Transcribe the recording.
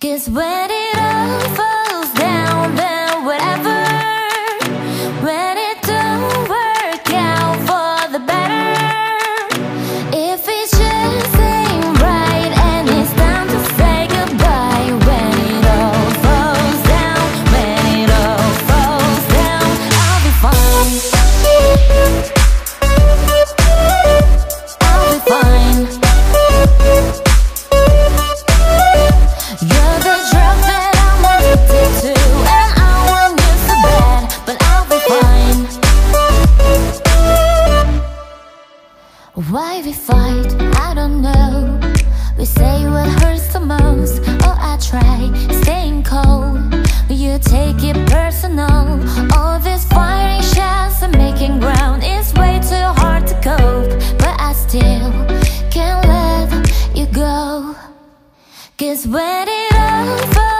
Cause when it all falls why we fight, I don't know. We say what hurts the most. Oh, I try staying cold. But you take it personal. All this firing shots and making ground is way too hard to cope. But I still can't let you go. Cause when it all falls